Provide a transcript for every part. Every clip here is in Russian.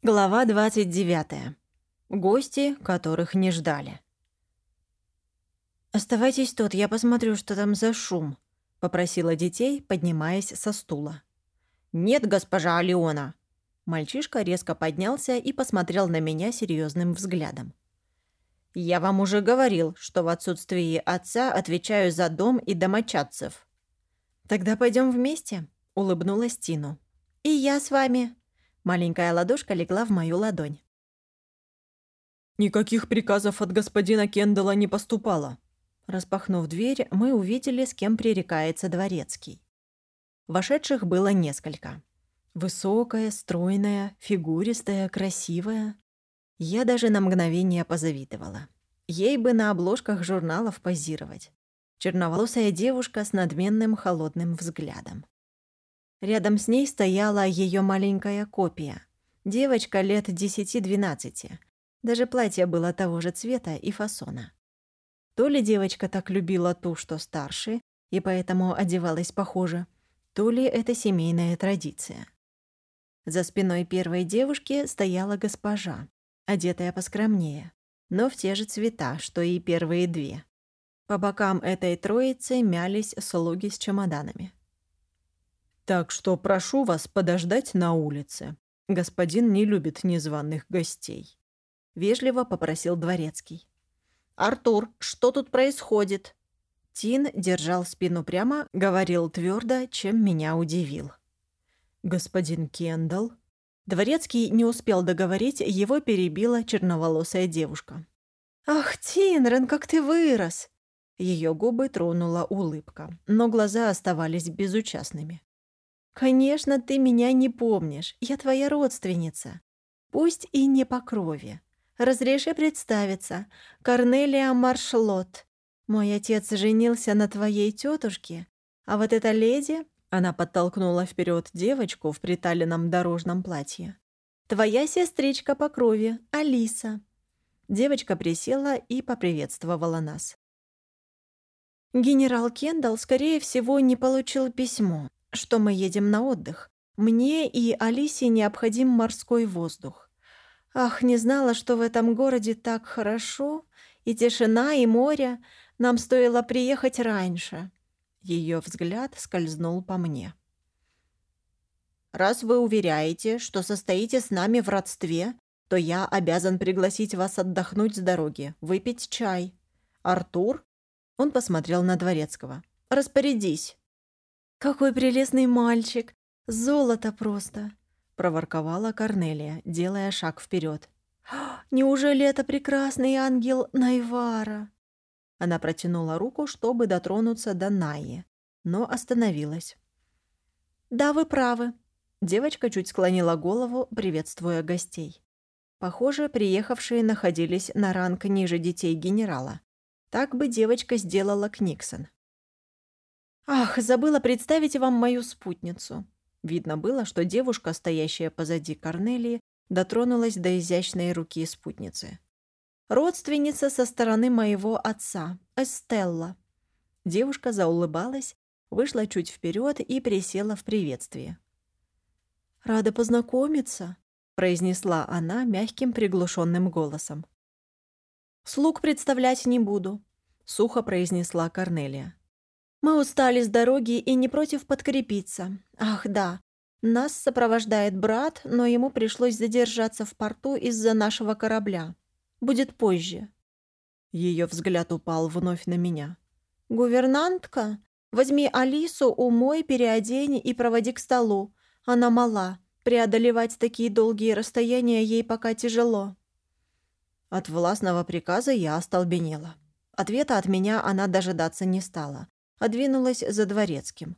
Глава 29. Гости, которых не ждали. «Оставайтесь тут, я посмотрю, что там за шум», — попросила детей, поднимаясь со стула. «Нет, госпожа Алиона!» Мальчишка резко поднялся и посмотрел на меня серьезным взглядом. «Я вам уже говорил, что в отсутствии отца отвечаю за дом и домочадцев». «Тогда пойдем вместе», — улыбнулась Тину. «И я с вами», Маленькая ладошка легла в мою ладонь. «Никаких приказов от господина Кендалла не поступало». Распахнув дверь, мы увидели, с кем пререкается дворецкий. Вошедших было несколько. Высокая, стройная, фигуристая, красивая. Я даже на мгновение позавидовала. Ей бы на обложках журналов позировать. Черноволосая девушка с надменным холодным взглядом. Рядом с ней стояла ее маленькая копия. Девочка лет 10-12. Даже платье было того же цвета и фасона. То ли девочка так любила ту, что старше, и поэтому одевалась похоже, то ли это семейная традиция. За спиной первой девушки стояла госпожа, одетая поскромнее, но в те же цвета, что и первые две. По бокам этой троицы мялись слуги с чемоданами. Так что прошу вас подождать на улице. Господин не любит незваных гостей. Вежливо попросил дворецкий. «Артур, что тут происходит?» Тин держал спину прямо, говорил твердо, чем меня удивил. «Господин Кендалл?» Дворецкий не успел договорить, его перебила черноволосая девушка. «Ах, Тинрен, как ты вырос!» Ее губы тронула улыбка, но глаза оставались безучастными. «Конечно, ты меня не помнишь. Я твоя родственница. Пусть и не по крови. Разреши представиться. Корнелия Маршлот. Мой отец женился на твоей тетушке, а вот эта леди...» Она подтолкнула вперед девочку в приталенном дорожном платье. «Твоя сестричка по крови, Алиса». Девочка присела и поприветствовала нас. Генерал Кендалл, скорее всего, не получил письмо что мы едем на отдых. Мне и Алисе необходим морской воздух. Ах, не знала, что в этом городе так хорошо, и тишина, и море. Нам стоило приехать раньше». Ее взгляд скользнул по мне. «Раз вы уверяете, что состоите с нами в родстве, то я обязан пригласить вас отдохнуть с дороги, выпить чай. Артур?» Он посмотрел на Дворецкого. «Распорядись». «Какой прелестный мальчик! Золото просто!» — проворковала Корнелия, делая шаг вперед. «Неужели это прекрасный ангел Найвара?» Она протянула руку, чтобы дотронуться до Наи, но остановилась. «Да, вы правы». Девочка чуть склонила голову, приветствуя гостей. Похоже, приехавшие находились на ранг ниже детей генерала. Так бы девочка сделала Книксон. «Ах, забыла представить вам мою спутницу». Видно было, что девушка, стоящая позади Корнелии, дотронулась до изящной руки спутницы. «Родственница со стороны моего отца, Эстелла». Девушка заулыбалась, вышла чуть вперед и присела в приветствии. «Рада познакомиться», — произнесла она мягким приглушенным голосом. «Слуг представлять не буду», — сухо произнесла Корнелия. Мы устали с дороги и не против подкрепиться. Ах, да. Нас сопровождает брат, но ему пришлось задержаться в порту из-за нашего корабля. Будет позже. Ее взгляд упал вновь на меня. «Гувернантка, возьми Алису, умой, переодень и проводи к столу. Она мала. Преодолевать такие долгие расстояния ей пока тяжело». От властного приказа я остолбенела. Ответа от меня она дожидаться не стала а двинулась за дворецким.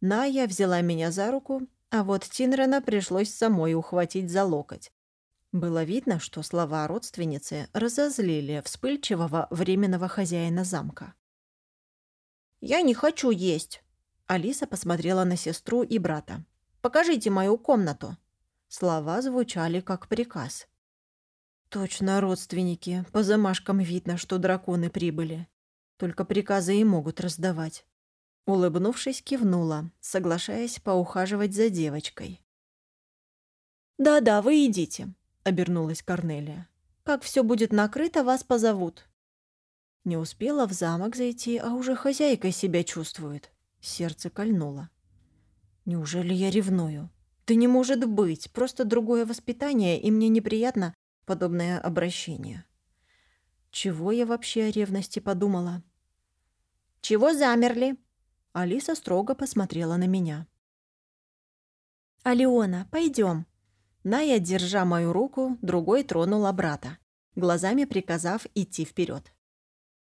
Ная взяла меня за руку, а вот Тинрена пришлось самой ухватить за локоть. Было видно, что слова родственницы разозлили вспыльчивого временного хозяина замка. «Я не хочу есть!» Алиса посмотрела на сестру и брата. «Покажите мою комнату!» Слова звучали как приказ. Точно родственники. По замашкам видно, что драконы прибыли. Только приказы и могут раздавать. Улыбнувшись, кивнула, соглашаясь поухаживать за девочкой. «Да-да, вы идите», — обернулась Корнелия. «Как все будет накрыто, вас позовут». Не успела в замок зайти, а уже хозяйкой себя чувствует. Сердце кольнуло. Неужели я ревную? Да не может быть, просто другое воспитание, и мне неприятно подобное обращение. Чего я вообще о ревности подумала? «Чего замерли?» Алиса строго посмотрела на меня. «Алиона, пойдем. Ная, держа мою руку, другой тронула брата, глазами приказав идти вперед.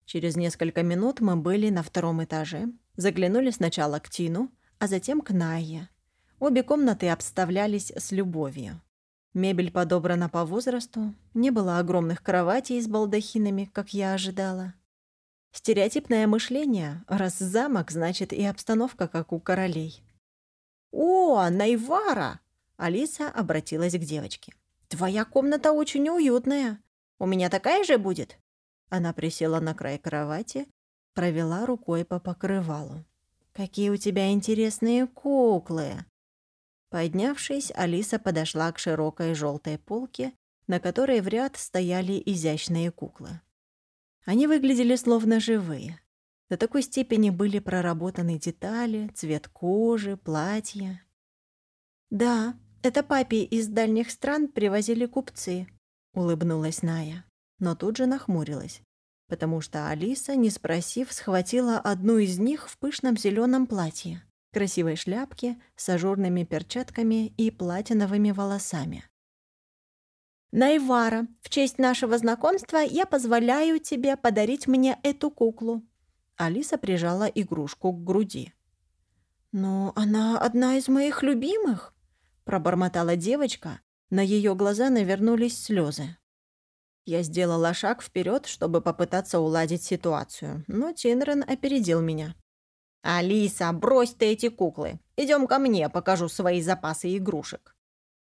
Через несколько минут мы были на втором этаже, заглянули сначала к Тину, а затем к Найе. Обе комнаты обставлялись с любовью. Мебель подобрана по возрасту, не было огромных кроватей с балдахинами, как я ожидала. Стереотипное мышление, раз замок, значит и обстановка, как у королей. «О, Найвара!» Алиса обратилась к девочке. «Твоя комната очень уютная. У меня такая же будет?» Она присела на край кровати, провела рукой по покрывалу. «Какие у тебя интересные куклы!» Поднявшись, Алиса подошла к широкой желтой полке, на которой в ряд стояли изящные куклы. Они выглядели словно живые. До такой степени были проработаны детали, цвет кожи, платья. «Да, это папе из дальних стран привозили купцы», — улыбнулась Ная, но тут же нахмурилась, потому что Алиса, не спросив, схватила одну из них в пышном зеленом платье красивой шляпке с ажурными перчатками и платиновыми волосами. «Найвара, в честь нашего знакомства я позволяю тебе подарить мне эту куклу». Алиса прижала игрушку к груди. «Но она одна из моих любимых», — пробормотала девочка. На ее глаза навернулись слезы. Я сделала шаг вперед, чтобы попытаться уладить ситуацию, но Тинрен опередил меня. «Алиса, брось ты эти куклы. Идем ко мне, покажу свои запасы игрушек».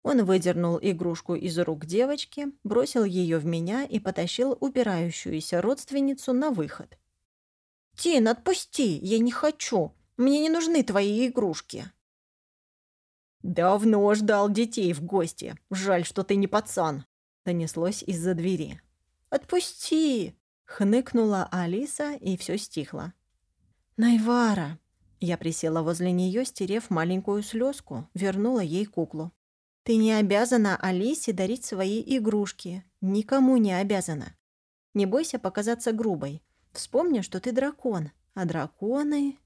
Он выдернул игрушку из рук девочки, бросил ее в меня и потащил упирающуюся родственницу на выход. «Тин, отпусти! Я не хочу! Мне не нужны твои игрушки!» «Давно ждал детей в гости. Жаль, что ты не пацан», — донеслось из-за двери. «Отпусти!» — хныкнула Алиса, и все стихло. «Найвара!» Я присела возле нее, стерев маленькую слезку, вернула ей куклу. «Ты не обязана Алисе дарить свои игрушки. Никому не обязана. Не бойся показаться грубой. Вспомни, что ты дракон, а драконы...»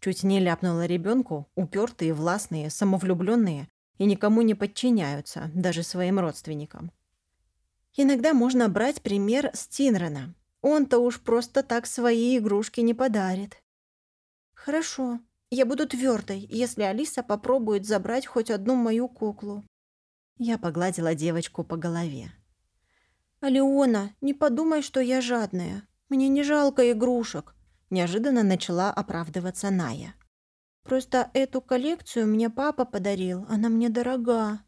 Чуть не ляпнула ребенку, упертые, властные, самовлюбленные и никому не подчиняются, даже своим родственникам. Иногда можно брать пример с. Он-то уж просто так свои игрушки не подарит. «Хорошо, я буду твердой, если Алиса попробует забрать хоть одну мою куклу». Я погладила девочку по голове. «Алиона, не подумай, что я жадная. Мне не жалко игрушек», — неожиданно начала оправдываться Ная. «Просто эту коллекцию мне папа подарил, она мне дорога».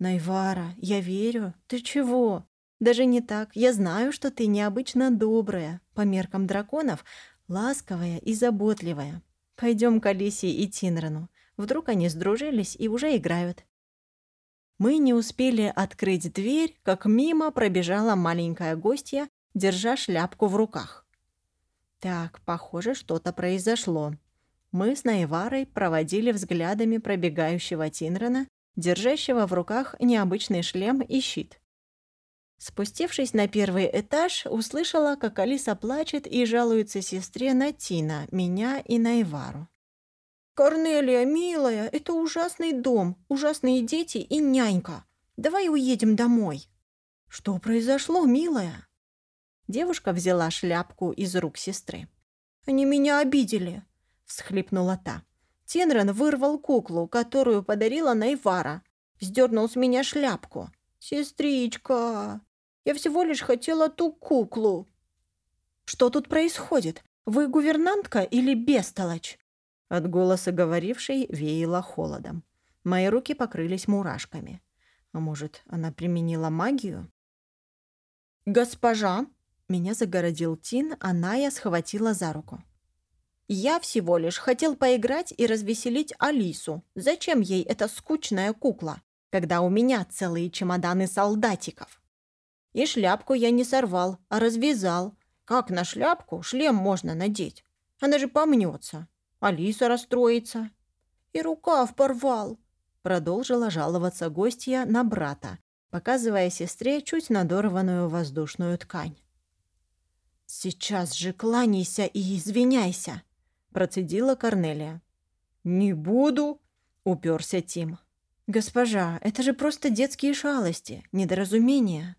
«Найвара, я верю. Ты чего? Даже не так. Я знаю, что ты необычно добрая. По меркам драконов ласковая и заботливая. Пойдем к Алисе и Тинрану. Вдруг они сдружились и уже играют. Мы не успели открыть дверь, как мимо пробежала маленькая гостья, держа шляпку в руках. Так, похоже, что-то произошло. Мы с Найварой проводили взглядами пробегающего Тинрана, держащего в руках необычный шлем и щит. Спустившись на первый этаж, услышала, как Алиса плачет и жалуется сестре на Тина, меня и на Ивару. «Корнелия, милая, это ужасный дом, ужасные дети и нянька. Давай уедем домой». «Что произошло, милая?» Девушка взяла шляпку из рук сестры. «Они меня обидели», — всхлипнула та. Тенрен вырвал куклу, которую подарила Найвара. Сдернул с меня шляпку. «Сестричка!» Я всего лишь хотела ту куклу». «Что тут происходит? Вы гувернантка или бестолочь?» От голоса говорившей веяло холодом. Мои руки покрылись мурашками. А может, она применила магию? «Госпожа!» Меня загородил Тин, а Ная схватила за руку. «Я всего лишь хотел поиграть и развеселить Алису. Зачем ей эта скучная кукла? когда у меня целые чемоданы солдатиков. И шляпку я не сорвал, а развязал. Как на шляпку шлем можно надеть? Она же помнется. Алиса расстроится. И рукав порвал. Продолжила жаловаться гостья на брата, показывая сестре чуть надорванную воздушную ткань. «Сейчас же кланяйся и извиняйся», — процедила Корнелия. «Не буду», — уперся Тим. «Госпожа, это же просто детские шалости, недоразумения».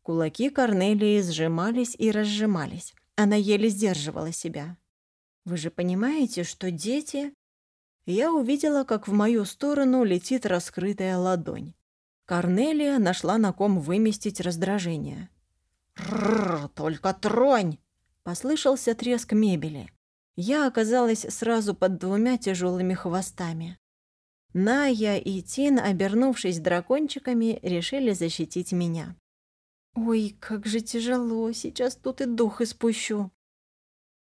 Кулаки Корнелии сжимались и разжимались. Она еле сдерживала себя. «Вы же понимаете, что дети...» Я увидела, как в мою сторону летит раскрытая ладонь. Корнелия нашла на ком выместить раздражение. «Рррр, только тронь!» Послышался треск мебели. Я оказалась сразу под двумя тяжелыми хвостами. Ная и Тин, обернувшись дракончиками, решили защитить меня. Ой, как же тяжело, сейчас тут и дух испущу.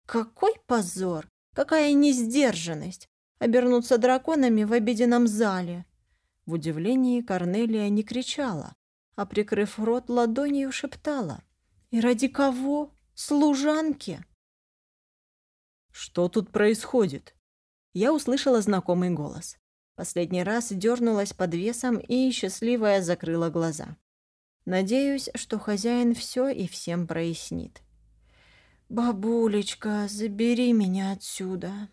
Какой позор, какая несдержанность обернуться драконами в обеденном зале. В удивлении Корнелия не кричала, а, прикрыв рот ладонью, шептала. «И ради кого? Служанки?» «Что тут происходит?» Я услышала знакомый голос. Последний раз дернулась под весом и, счастливая, закрыла глаза. Надеюсь, что хозяин все и всем прояснит. «Бабулечка, забери меня отсюда!»